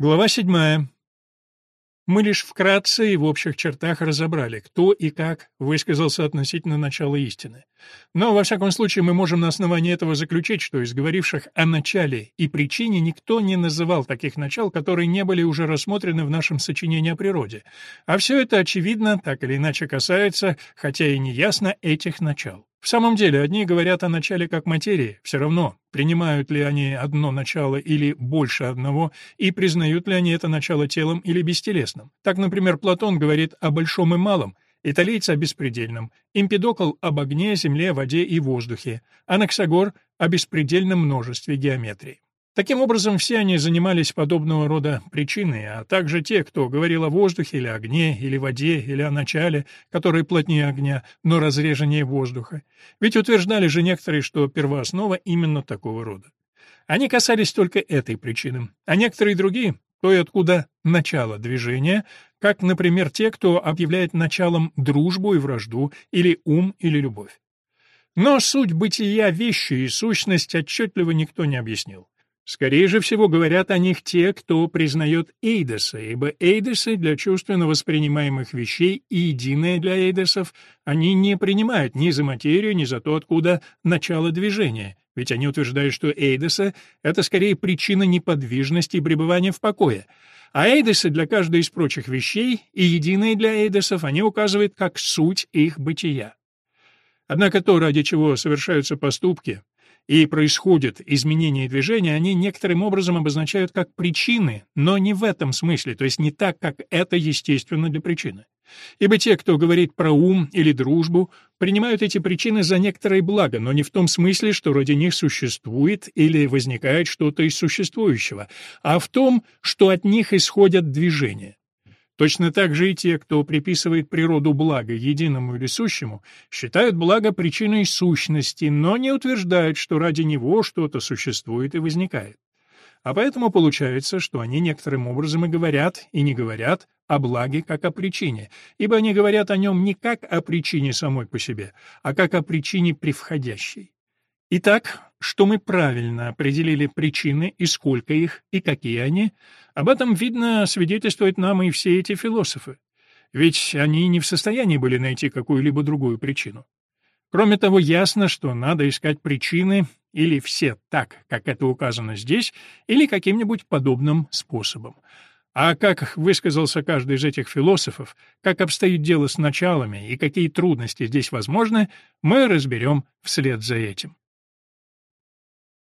Глава седьмая. Мы лишь вкратце и в общих чертах разобрали, кто и как высказался относительно начала истины. Но, во всяком случае, мы можем на основании этого заключить, что из говоривших о начале и причине никто не называл таких начал, которые не были уже рассмотрены в нашем сочинении о природе. А все это, очевидно, так или иначе касается, хотя и не ясно, этих начал. В самом деле, одни говорят о начале как материи, все равно, принимают ли они одно начало или больше одного, и признают ли они это начало телом или бестелесным. Так, например, Платон говорит о большом и малом, италийцы о беспредельном, Эмпидокл об огне, земле, воде и воздухе, Анаксагор о беспредельном множестве геометрии. Таким образом, все они занимались подобного рода причиной, а также те, кто говорил о воздухе или огне, или воде, или о начале, который плотнее огня, но разреженнее воздуха. Ведь утверждали же некоторые, что первооснова именно такого рода. Они касались только этой причины, а некоторые другие — то и откуда начало движения, как, например, те, кто объявляет началом дружбу и вражду, или ум, или любовь. Но суть бытия вещи и сущность отчетливо никто не объяснил. Скорее же всего говорят о них те, кто признает эйдоса, ибо эйдосы для чувственно воспринимаемых вещей и единое для эйдосов они не принимают ни за материю, ни за то, откуда начало движения, ведь они утверждают, что эйдоса — это скорее причина неподвижности и пребывания в покое, а эйдосы для каждой из прочих вещей и единое для эйдосов они указывают как суть их бытия. Однако то, ради чего совершаются поступки, и происходит изменение движения, они некоторым образом обозначают как причины, но не в этом смысле, то есть не так, как это естественно для причины. Ибо те, кто говорит про ум или дружбу, принимают эти причины за некоторое благо, но не в том смысле, что ради них существует или возникает что-то из существующего, а в том, что от них исходят движения. Точно так же и те, кто приписывает природу блага единому или сущему, считают благо причиной сущности, но не утверждают, что ради него что-то существует и возникает. А поэтому получается, что они некоторым образом и говорят, и не говорят о благе как о причине, ибо они говорят о нем не как о причине самой по себе, а как о причине превходящей. Итак, что мы правильно определили причины и сколько их, и какие они, об этом, видно, свидетельствуют нам и все эти философы. Ведь они не в состоянии были найти какую-либо другую причину. Кроме того, ясно, что надо искать причины или все так, как это указано здесь, или каким-нибудь подобным способом. А как высказался каждый из этих философов, как обстоит дело с началами и какие трудности здесь возможны, мы разберем вслед за этим.